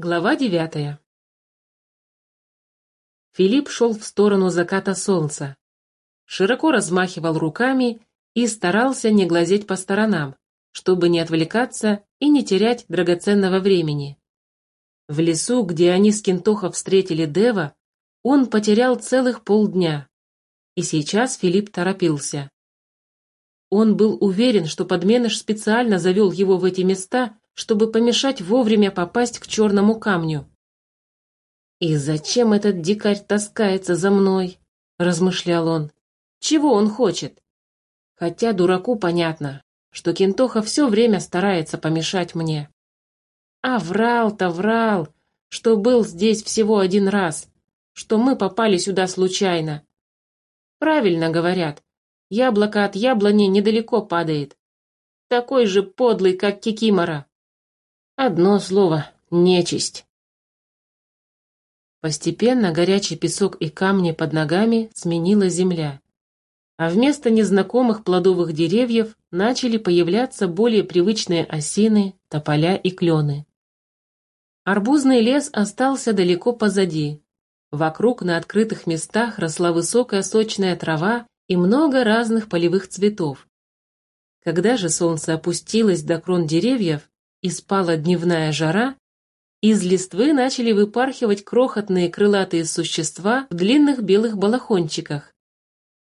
Глава девятая Филипп шел в сторону заката солнца. Широко размахивал руками и старался не глазеть по сторонам, чтобы не отвлекаться и не терять драгоценного времени. В лесу, где они с Кентохо встретили Дева, он потерял целых полдня. И сейчас Филипп торопился. Он был уверен, что подменыш специально завел его в эти места, чтобы помешать вовремя попасть к черному камню. «И зачем этот дикарь таскается за мной?» – размышлял он. «Чего он хочет?» Хотя дураку понятно, что Кентоха все время старается помешать мне. А врал-то врал, что был здесь всего один раз, что мы попали сюда случайно. Правильно говорят, яблоко от яблони недалеко падает. Такой же подлый, как Кикимора. Одно слово — нечисть. Постепенно горячий песок и камни под ногами сменила земля. А вместо незнакомых плодовых деревьев начали появляться более привычные осины, тополя и клены. Арбузный лес остался далеко позади. Вокруг на открытых местах росла высокая сочная трава и много разных полевых цветов. Когда же солнце опустилось до крон деревьев, и спала дневная жара, из листвы начали выпархивать крохотные крылатые существа в длинных белых балахончиках.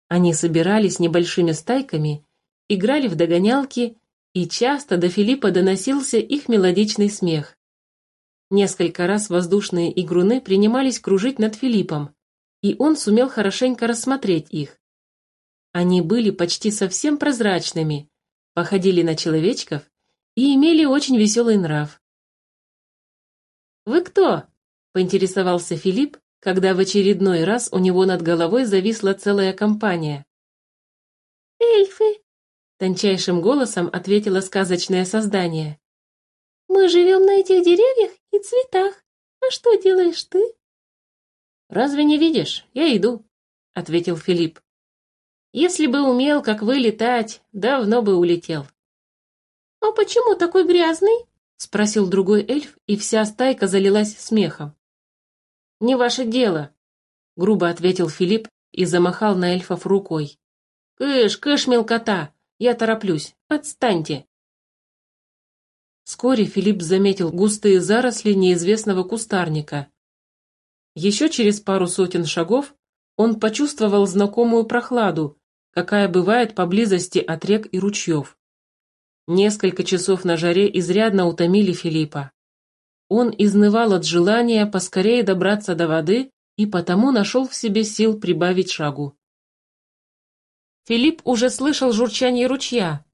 Они собирались небольшими стайками, играли в догонялки, и часто до Филиппа доносился их мелодичный смех. Несколько раз воздушные игруны принимались кружить над Филиппом, и он сумел хорошенько рассмотреть их. Они были почти совсем прозрачными, походили на человечков и имели очень веселый нрав. «Вы кто?» — поинтересовался Филипп, когда в очередной раз у него над головой зависла целая компания. «Эльфы!» — тончайшим голосом ответило сказочное создание. «Мы живем на этих деревьях и цветах. А что делаешь ты?» «Разве не видишь? Я иду», — ответил Филипп. «Если бы умел, как вы, летать, давно бы улетел». «А почему такой грязный?» — спросил другой эльф, и вся стайка залилась смехом. «Не ваше дело», — грубо ответил Филипп и замахал на эльфов рукой. «Кыш, кыш, мелкота! Я тороплюсь! Отстаньте!» Вскоре Филипп заметил густые заросли неизвестного кустарника. Еще через пару сотен шагов он почувствовал знакомую прохладу, какая бывает поблизости от рек и ручьев. Несколько часов на жаре изрядно утомили Филиппа. Он изнывал от желания поскорее добраться до воды и потому нашел в себе сил прибавить шагу. Филипп уже слышал журчание ручья,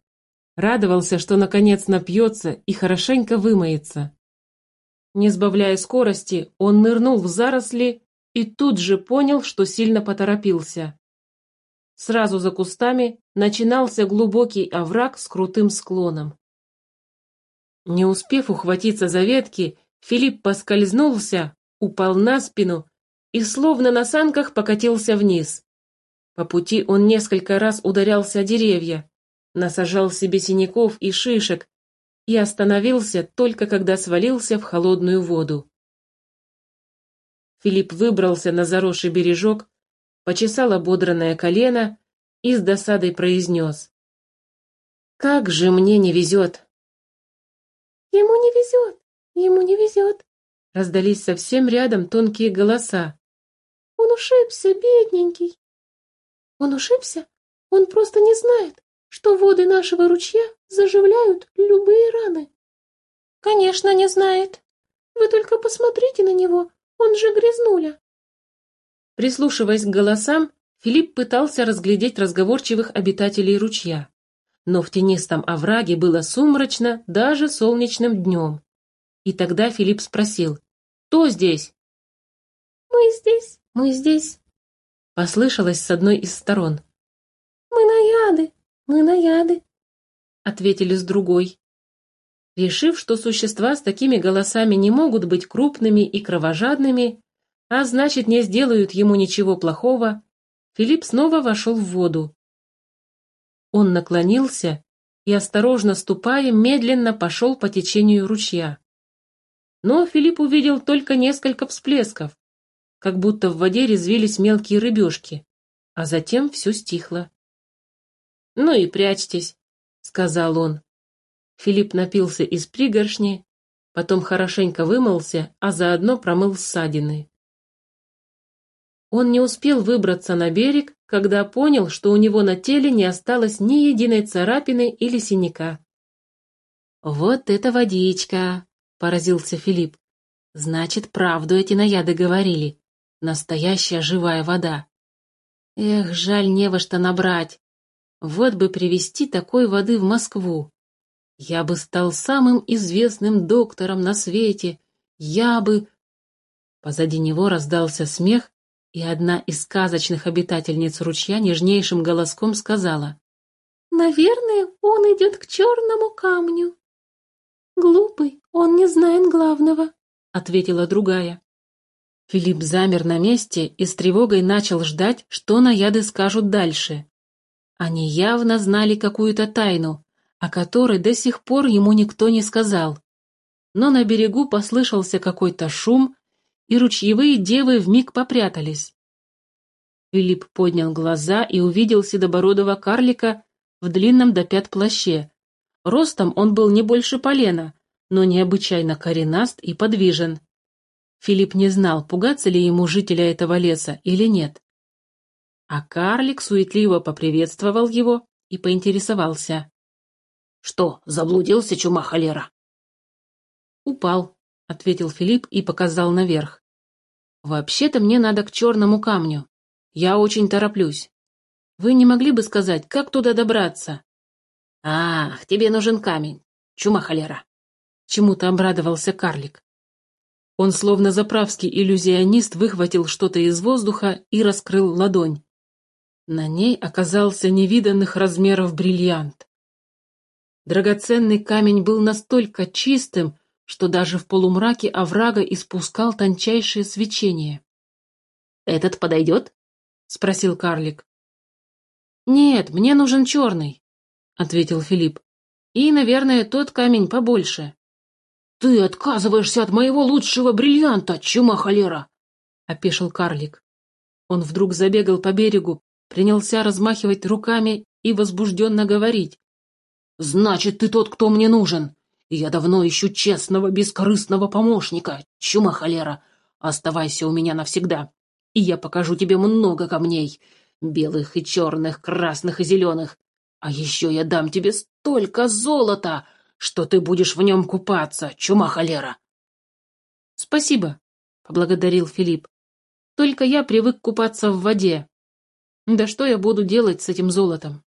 радовался, что наконец напьется и хорошенько вымоется. Не сбавляя скорости, он нырнул в заросли и тут же понял, что сильно поторопился. Сразу за кустами начинался глубокий овраг с крутым склоном. Не успев ухватиться за ветки, Филипп поскользнулся, упал на спину и словно на санках покатился вниз. По пути он несколько раз ударялся о деревья, насажал себе синяков и шишек и остановился только когда свалился в холодную воду. Филипп выбрался на заросший бережок, почесал ободранное колено и с досадой произнес. «Как же мне не везет!» «Ему не везет! Ему не везет!» Раздались совсем рядом тонкие голоса. «Он ушибся, бедненький!» «Он ушибся? Он просто не знает, что воды нашего ручья заживляют любые раны!» «Конечно, не знает! Вы только посмотрите на него, он же грязнуля!» Прислушиваясь к голосам, Филипп пытался разглядеть разговорчивых обитателей ручья. Но в тенистом овраге было сумрачно даже солнечным днем. И тогда Филипп спросил, «Кто здесь?» «Мы здесь, мы здесь», — послышалось с одной из сторон. «Мы наяды, мы наяды», — ответили с другой. Решив, что существа с такими голосами не могут быть крупными и кровожадными, а значит, не сделают ему ничего плохого, Филипп снова вошел в воду. Он наклонился и, осторожно ступая, медленно пошел по течению ручья. Но Филипп увидел только несколько всплесков, как будто в воде резвились мелкие рыбешки, а затем все стихло. «Ну и прячьтесь», — сказал он. Филипп напился из пригоршни, потом хорошенько вымылся, а заодно промыл ссадины. Он не успел выбраться на берег, когда понял, что у него на теле не осталось ни единой царапины или синяка. «Вот это водичка!» — поразился Филипп. «Значит, правду эти наяды говорили. Настоящая живая вода. Эх, жаль не во что набрать. Вот бы привезти такой воды в Москву. Я бы стал самым известным доктором на свете. Я бы...» Позади него раздался смех, и одна из сказочных обитательниц ручья нежнейшим голоском сказала. «Наверное, он идет к черному камню». «Глупый, он не знает главного», — ответила другая. Филипп замер на месте и с тревогой начал ждать, что наяды скажут дальше. Они явно знали какую-то тайну, о которой до сих пор ему никто не сказал. Но на берегу послышался какой-то шум, и ручьевые девы вмиг попрятались. Филипп поднял глаза и увидел седобородого карлика в длинном до пят плаще. Ростом он был не больше полена, но необычайно коренаст и подвижен. Филипп не знал, пугаться ли ему жителя этого леса или нет. А карлик суетливо поприветствовал его и поинтересовался. «Что, заблудился чума холера?» «Упал», — ответил Филипп и показал наверх. «Вообще-то мне надо к черному камню. Я очень тороплюсь. Вы не могли бы сказать, как туда добраться?» «Ах, тебе нужен камень. Чума холера!» Чему-то обрадовался карлик. Он словно заправский иллюзионист выхватил что-то из воздуха и раскрыл ладонь. На ней оказался невиданных размеров бриллиант. Драгоценный камень был настолько чистым, что даже в полумраке оврага испускал тончайшее свечение. «Этот подойдет?» — спросил карлик. «Нет, мне нужен черный», — ответил Филипп. «И, наверное, тот камень побольше». «Ты отказываешься от моего лучшего бриллианта, чума холера!» — опешил карлик. Он вдруг забегал по берегу, принялся размахивать руками и возбужденно говорить. «Значит, ты тот, кто мне нужен. Я давно ищу честного, бескорыстного помощника. Чума холера, оставайся у меня навсегда, и я покажу тебе много камней, белых и черных, красных и зеленых. А еще я дам тебе столько золота, что ты будешь в нем купаться, чума холера. Спасибо, поблагодарил Филипп. Только я привык купаться в воде. Да что я буду делать с этим золотом?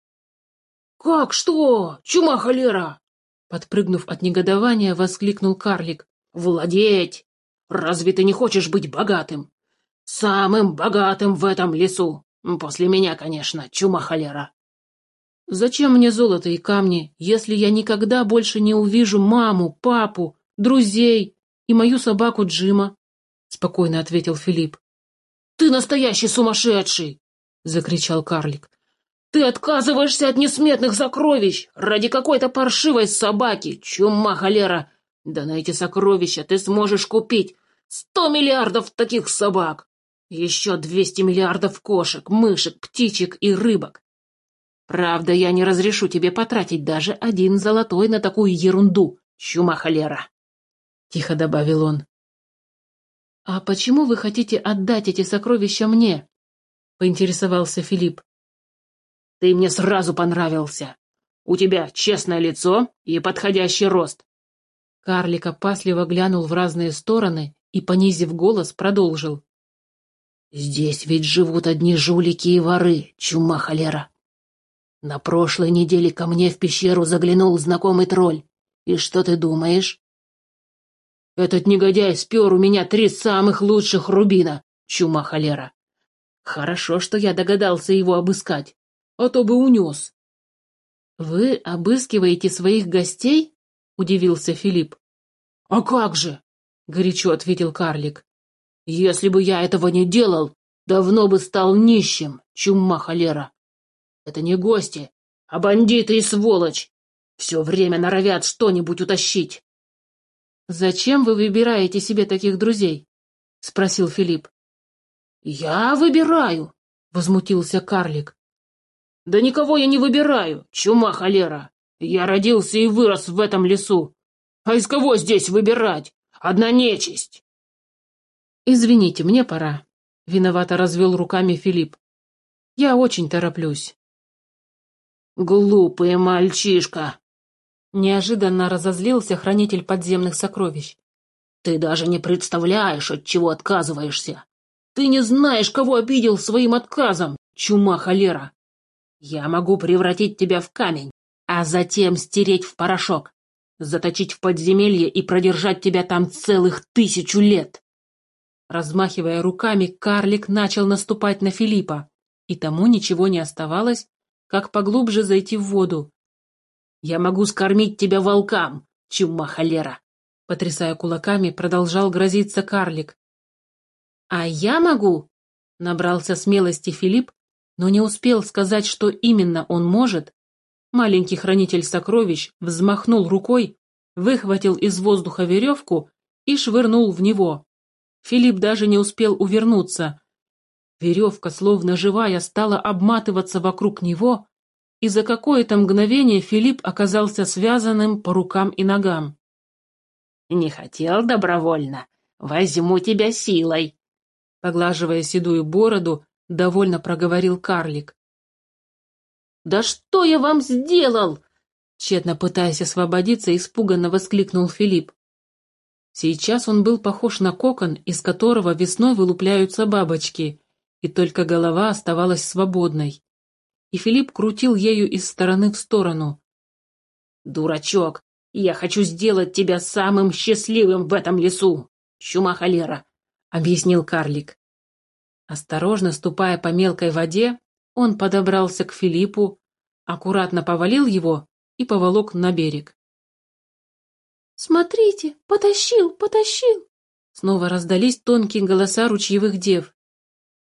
Как что? Чума холера! Подпрыгнув от негодования, воскликнул карлик. «Владеть! Разве ты не хочешь быть богатым? Самым богатым в этом лесу! После меня, конечно, чума холера!» «Зачем мне золото и камни, если я никогда больше не увижу маму, папу, друзей и мою собаку Джима?» — спокойно ответил Филипп. «Ты настоящий сумасшедший!» — закричал карлик. Ты отказываешься от несметных сокровищ ради какой-то паршивой собаки, чума холера. Да на эти сокровища ты сможешь купить сто миллиардов таких собак. Еще двести миллиардов кошек, мышек, птичек и рыбок. Правда, я не разрешу тебе потратить даже один золотой на такую ерунду, чума холера. Тихо добавил он. «А почему вы хотите отдать эти сокровища мне?» — поинтересовался Филипп. Ты мне сразу понравился. У тебя честное лицо и подходящий рост. Карлик опасливо глянул в разные стороны и, понизив голос, продолжил. «Здесь ведь живут одни жулики и воры, чума холера. На прошлой неделе ко мне в пещеру заглянул знакомый тролль. И что ты думаешь?» «Этот негодяй спер у меня три самых лучших рубина, чума холера. Хорошо, что я догадался его обыскать а то бы унес. «Вы обыскиваете своих гостей?» — удивился Филипп. «А как же?» — горячо ответил карлик. «Если бы я этого не делал, давно бы стал нищим, чума холера. Это не гости, а бандиты и сволочь. Все время норовят что-нибудь утащить». «Зачем вы выбираете себе таких друзей?» — спросил Филипп. «Я выбираю», — возмутился карлик. «Да никого я не выбираю, чума холера. Я родился и вырос в этом лесу. А из кого здесь выбирать? Одна нечисть!» «Извините, мне пора», — виновато развел руками Филипп. «Я очень тороплюсь». «Глупый мальчишка!» Неожиданно разозлился хранитель подземных сокровищ. «Ты даже не представляешь, от чего отказываешься. Ты не знаешь, кого обидел своим отказом, чума холера. Я могу превратить тебя в камень, а затем стереть в порошок, заточить в подземелье и продержать тебя там целых тысячу лет. Размахивая руками, карлик начал наступать на Филиппа, и тому ничего не оставалось, как поглубже зайти в воду. «Я могу скормить тебя волкам, чума холера!» Потрясая кулаками, продолжал грозиться карлик. «А я могу!» — набрался смелости Филипп, но не успел сказать, что именно он может. Маленький хранитель сокровищ взмахнул рукой, выхватил из воздуха веревку и швырнул в него. Филипп даже не успел увернуться. Веревка, словно живая, стала обматываться вокруг него, и за какое-то мгновение Филипп оказался связанным по рукам и ногам. «Не хотел добровольно? Возьму тебя силой!» Поглаживая седую бороду, довольно проговорил карлик. «Да что я вам сделал?» Тщетно пытаясь освободиться, испуганно воскликнул Филипп. Сейчас он был похож на кокон, из которого весной вылупляются бабочки, и только голова оставалась свободной. И Филипп крутил ею из стороны в сторону. «Дурачок, я хочу сделать тебя самым счастливым в этом лесу, чума холера», — объяснил карлик. Осторожно ступая по мелкой воде, он подобрался к Филиппу, аккуратно повалил его и поволок на берег. «Смотрите, потащил, потащил!» Снова раздались тонкие голоса ручьевых дев.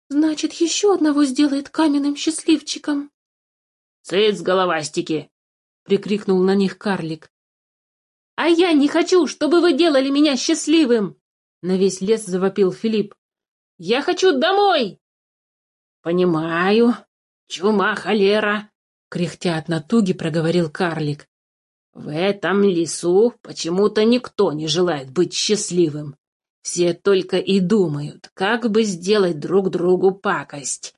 «Значит, еще одного сделает каменным счастливчиком!» «Цыц, головастики!» — прикрикнул на них карлик. «А я не хочу, чтобы вы делали меня счастливым!» На весь лес завопил Филипп. «Я хочу домой!» «Понимаю. Чума, холера!» Кряхтя от натуги проговорил карлик. В этом лесу почему-то никто не желает быть счастливым. Все только и думают, как бы сделать друг другу пакость.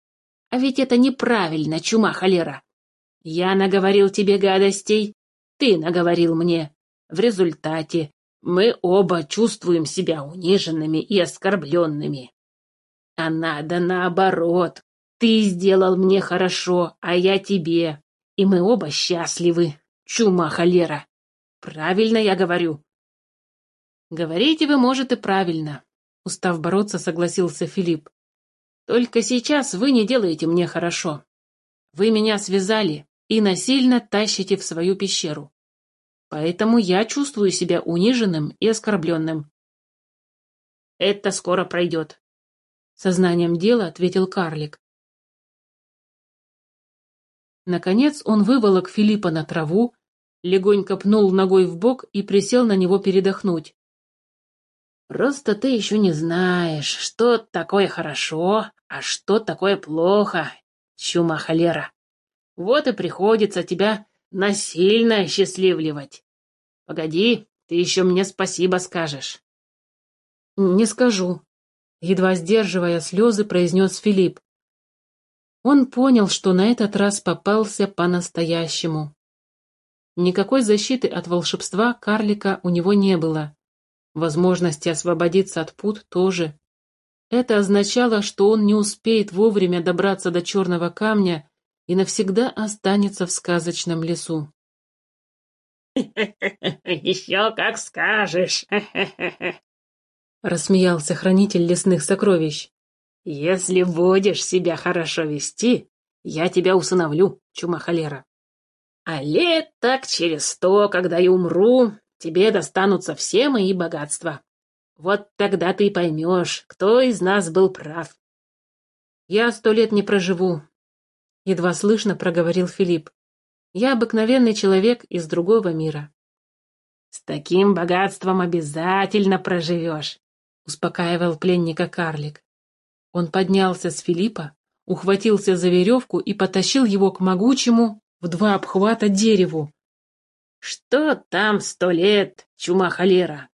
А ведь это неправильно, чума холера. Я наговорил тебе гадостей, ты наговорил мне. В результате мы оба чувствуем себя униженными и оскорбленными. А надо наоборот. Ты сделал мне хорошо, а я тебе. И мы оба счастливы. Чума холера. Правильно я говорю. Говорите вы, может, и правильно. Устав бороться, согласился Филипп. Только сейчас вы не делаете мне хорошо. Вы меня связали и насильно тащите в свою пещеру. Поэтому я чувствую себя униженным и оскорбленным. Это скоро пройдет. Сознанием дела ответил карлик. Наконец он выволок Филиппа на траву, легонько пнул ногой в бок и присел на него передохнуть. «Просто ты еще не знаешь, что такое хорошо, а что такое плохо, чума холера. Вот и приходится тебя насильно осчастливливать. Погоди, ты еще мне спасибо скажешь». «Не скажу», — едва сдерживая слезы, произнес Филипп. Он понял, что на этот раз попался по-настоящему. Никакой защиты от волшебства карлика у него не было. Возможности освободиться от пут тоже. Это означало, что он не успеет вовремя добраться до черного камня и навсегда останется в сказочном лесу. «Еще как скажешь!» Рассмеялся хранитель лесных сокровищ. «Если будешь себя хорошо вести, я тебя усыновлю, чума холера. А лет так через сто, когда я умру, тебе достанутся все мои богатства. Вот тогда ты поймешь, кто из нас был прав». «Я сто лет не проживу», — едва слышно проговорил Филипп. «Я обыкновенный человек из другого мира». С таким богатством обязательно проживешь, успокаивал пленника карлик. Он поднялся с Филиппа, ухватился за веревку и потащил его к могучему в два обхвата дереву. «Что там сто лет, чума холера?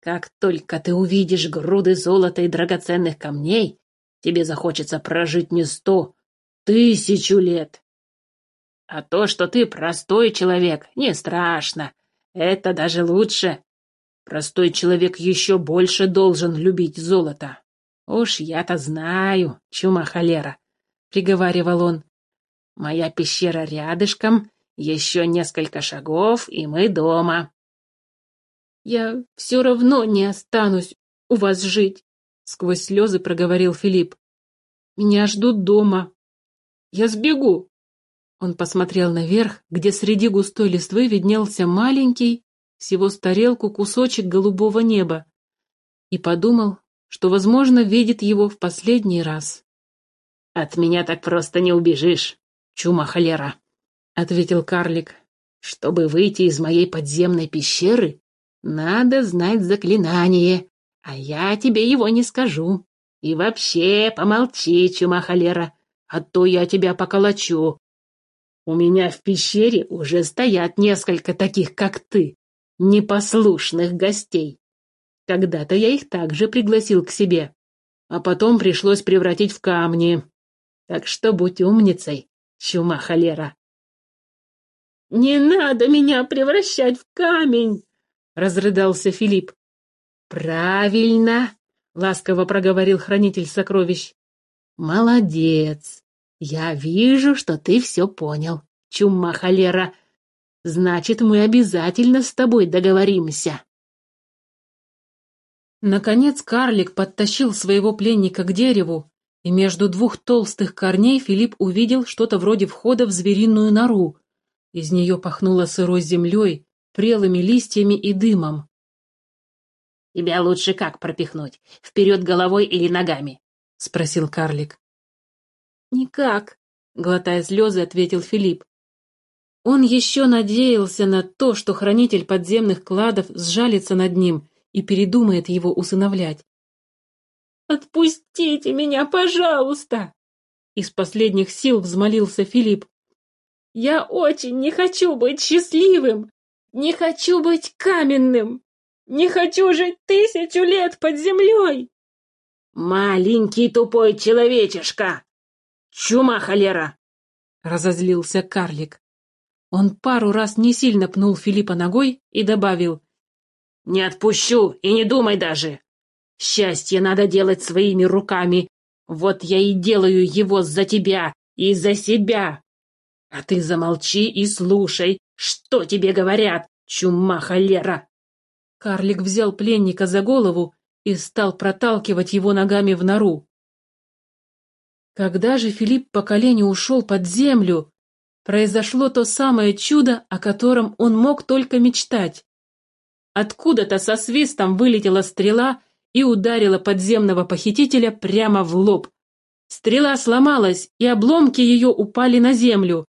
Как только ты увидишь груды золота и драгоценных камней, тебе захочется прожить не сто, тысячу лет. А то, что ты простой человек, не страшно. Это даже лучше. Простой человек еще больше должен любить золото. Уж я-то знаю, чума холера, — приговаривал он. Моя пещера рядышком, еще несколько шагов, и мы дома. Я все равно не останусь у вас жить, — сквозь слезы проговорил Филипп. Меня ждут дома. Я сбегу. Он посмотрел наверх, где среди густой листвы виднелся маленький, всего с тарелку кусочек голубого неба, и подумал, что, возможно, видит его в последний раз. «От меня так просто не убежишь, чума холера», — ответил карлик. «Чтобы выйти из моей подземной пещеры, надо знать заклинание, а я тебе его не скажу. И вообще помолчи, чума холера, а то я тебя поколочу. У меня в пещере уже стоят несколько таких, как ты, непослушных гостей. Когда-то я их также пригласил к себе, а потом пришлось превратить в камни. Так что будь умницей, чума холера. «Не надо меня превращать в камень!» — разрыдался Филипп. «Правильно!» — ласково проговорил хранитель сокровищ. «Молодец! Я вижу, что ты все понял, чума холера. Значит, мы обязательно с тобой договоримся». Наконец карлик подтащил своего пленника к дереву, и между двух толстых корней Филипп увидел что-то вроде входа в звериную нору. Из нее пахнуло сырой землей, прелыми листьями и дымом. «Тебя лучше как пропихнуть? Вперед головой или ногами?» — спросил карлик. «Никак», — глотая слезы, ответил Филипп. Он еще надеялся на то, что хранитель подземных кладов сжалится над ним и передумает его усыновлять. «Отпустите меня, пожалуйста!» Из последних сил взмолился Филипп. «Я очень не хочу быть счастливым! Не хочу быть каменным! Не хочу жить тысячу лет под землей!» «Маленький тупой человечишка! Чума холера!» Разозлился карлик. Он пару раз не сильно пнул Филиппа ногой и добавил. Не отпущу и не думай даже. Счастье надо делать своими руками. Вот я и делаю его за тебя и за себя. А ты замолчи и слушай, что тебе говорят, чума холера. Карлик взял пленника за голову и стал проталкивать его ногами в нору. Когда же Филипп по колени ушел под землю, произошло то самое чудо, о котором он мог только мечтать. Откуда-то со свистом вылетела стрела и ударила подземного похитителя прямо в лоб. Стрела сломалась, и обломки ее упали на землю.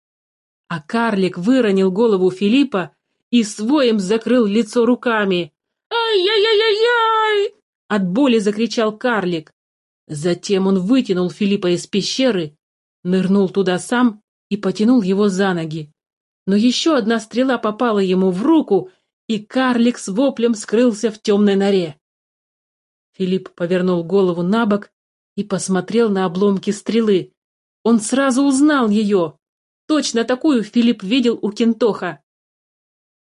А карлик выронил голову Филиппа и своим закрыл лицо руками. «Ай-яй-яй-яй!» От боли закричал карлик. Затем он вытянул Филиппа из пещеры, нырнул туда сам и потянул его за ноги. Но еще одна стрела попала ему в руку, и карлик с воплем скрылся в темной норе. Филипп повернул голову на бок и посмотрел на обломки стрелы. Он сразу узнал ее. Точно такую Филипп видел у Кентоха.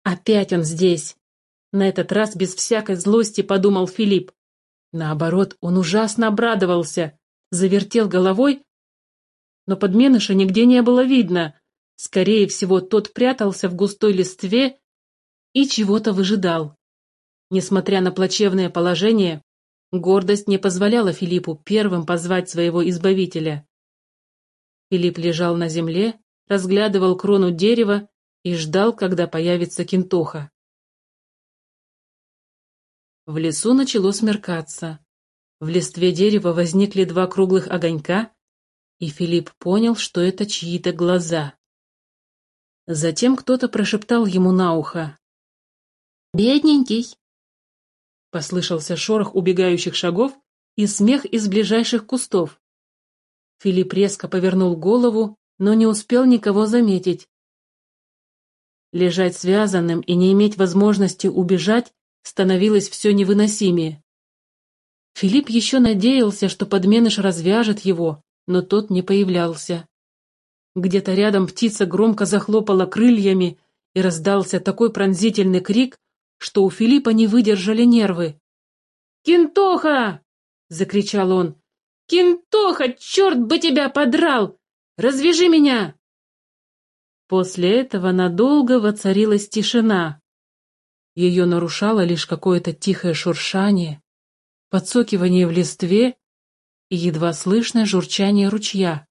Опять он здесь. На этот раз без всякой злости подумал Филипп. Наоборот, он ужасно обрадовался, завертел головой, но подменыша нигде не было видно. Скорее всего, тот прятался в густой листве и чего-то выжидал. Несмотря на плачевное положение, гордость не позволяла Филиппу первым позвать своего избавителя. Филипп лежал на земле, разглядывал крону дерева и ждал, когда появится Кентоха. В лесу начало смеркаться. В листве дерева возникли два круглых огонька, и Филипп понял, что это чьи-то глаза. Затем кто-то прошептал ему на ухо. Бедненький!» Послышался шорох убегающих шагов и смех из ближайших кустов. Филипп резко повернул голову, но не успел никого заметить. Лежать связанным и не иметь возможности убежать становилось все невыносимее. Филипп еще надеялся, что подменыш развяжет его, но тот не появлялся. Где-то рядом птица громко захлопала крыльями, и раздался такой пронзительный крик, что у Филиппа не выдержали нервы. «Кентоха!» — закричал он. «Кентоха, черт бы тебя подрал! Развяжи меня!» После этого надолго воцарилась тишина. Ее нарушало лишь какое-то тихое шуршание, подсокивание в листве и едва слышное журчание ручья.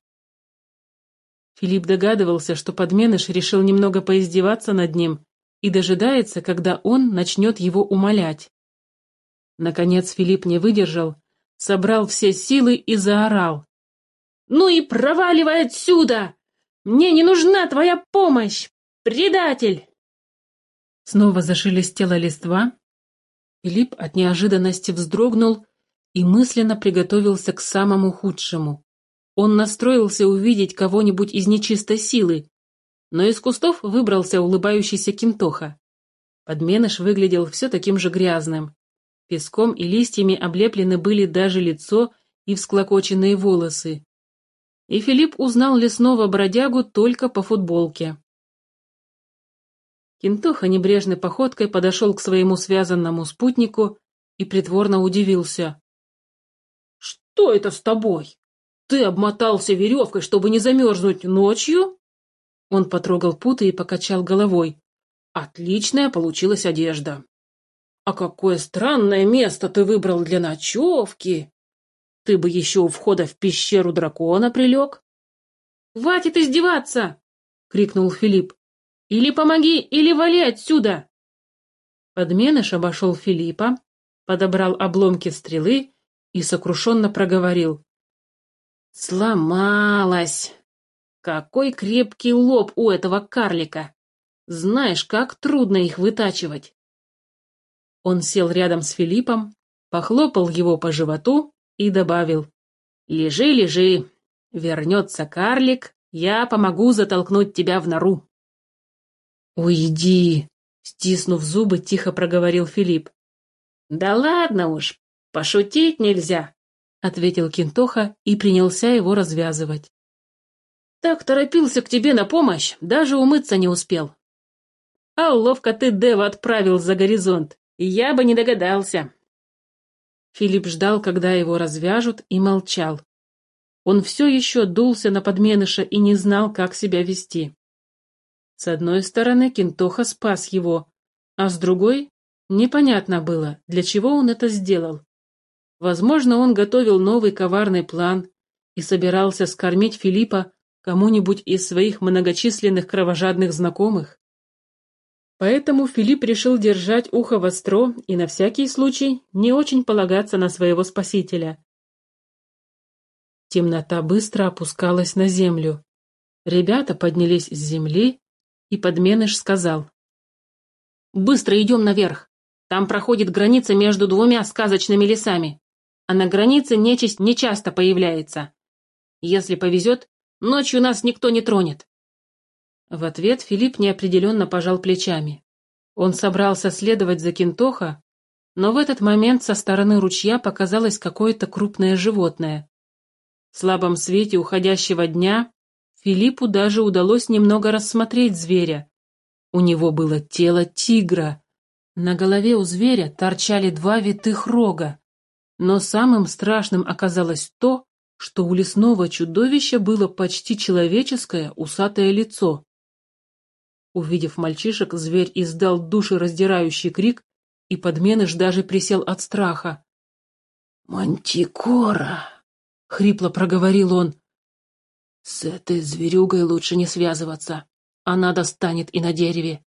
Филипп догадывался, что подменыш решил немного поиздеваться над ним и дожидается, когда он начнет его умолять. Наконец Филипп не выдержал, собрал все силы и заорал. «Ну и проваливай отсюда! Мне не нужна твоя помощь! Предатель!» Снова зашелестела листва. Филипп от неожиданности вздрогнул и мысленно приготовился к самому худшему. Он настроился увидеть кого-нибудь из нечистой силы, но из кустов выбрался улыбающийся Кентоха. Подменыш выглядел все таким же грязным. Песком и листьями облеплены были даже лицо и всклокоченные волосы. И Филипп узнал лесного бродягу только по футболке. Кентоха небрежной походкой подошел к своему связанному спутнику и притворно удивился. «Что это с тобой? Ты обмотался веревкой, чтобы не замерзнуть ночью?» Он потрогал путы и покачал головой. «Отличная получилась одежда». «А какое странное место ты выбрал для ночевки! Ты бы еще у входа в пещеру дракона прилег!» «Хватит издеваться!» — крикнул Филипп. «Или помоги, или вали отсюда!» Подменыш обошел Филиппа, подобрал обломки стрелы и сокрушенно проговорил. «Сломалась! Какой крепкий лоб у этого карлика! Знаешь, как трудно их вытачивать!» Он сел рядом с Филиппом, похлопал его по животу и добавил. «Лежи, лежи. Вернется карлик, я помогу затолкнуть тебя в нору». «Уйди!» — стиснув зубы, тихо проговорил Филипп. «Да ладно уж, пошутить нельзя», — ответил Кентоха и принялся его развязывать. «Так торопился к тебе на помощь, даже умыться не успел. А ловко ты Дева отправил за горизонт. Я бы не догадался. Филипп ждал, когда его развяжут, и молчал. Он все еще дулся на подменыша и не знал, как себя вести. С одной стороны, Кентоха спас его, а с другой непонятно было, для чего он это сделал. Возможно, он готовил новый коварный план и собирался скормить Филиппа кому-нибудь из своих многочисленных кровожадных знакомых. Поэтому Филипп решил держать ухо востро и на всякий случай не очень полагаться на своего спасителя. Темнота быстро опускалась на землю. Ребята поднялись с земли, и подменыш сказал. «Быстро идем наверх. Там проходит граница между двумя сказочными лесами, а на границе нечисть нечасто появляется. Если повезет, ночью нас никто не тронет. В ответ Филипп неопределенно пожал плечами. Он собрался следовать за Кентоха, но в этот момент со стороны ручья показалось какое-то крупное животное. В слабом свете уходящего дня Филиппу даже удалось немного рассмотреть зверя. У него было тело тигра. На голове у зверя торчали два витых рога. Но самым страшным оказалось то, что у лесного чудовища было почти человеческое усатое лицо. Увидев мальчишек, зверь издал душераздирающий крик, и подменыш даже присел от страха. «Мантикора!» — хрипло проговорил он. «С этой зверюгой лучше не связываться. Она достанет и на дереве.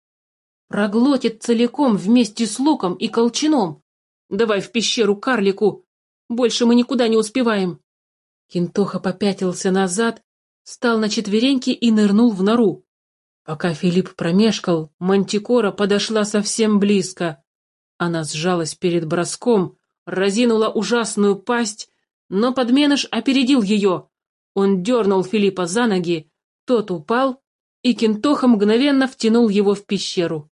Проглотит целиком вместе с луком и колчаном. Давай в пещеру карлику. Больше мы никуда не успеваем». Кинтоха попятился назад, встал на четвереньки и нырнул в нору. Пока Филипп промешкал, Мантикора подошла совсем близко. Она сжалась перед броском, разинула ужасную пасть, но подменыш опередил ее. Он дернул Филиппа за ноги, тот упал, и Кентоха мгновенно втянул его в пещеру.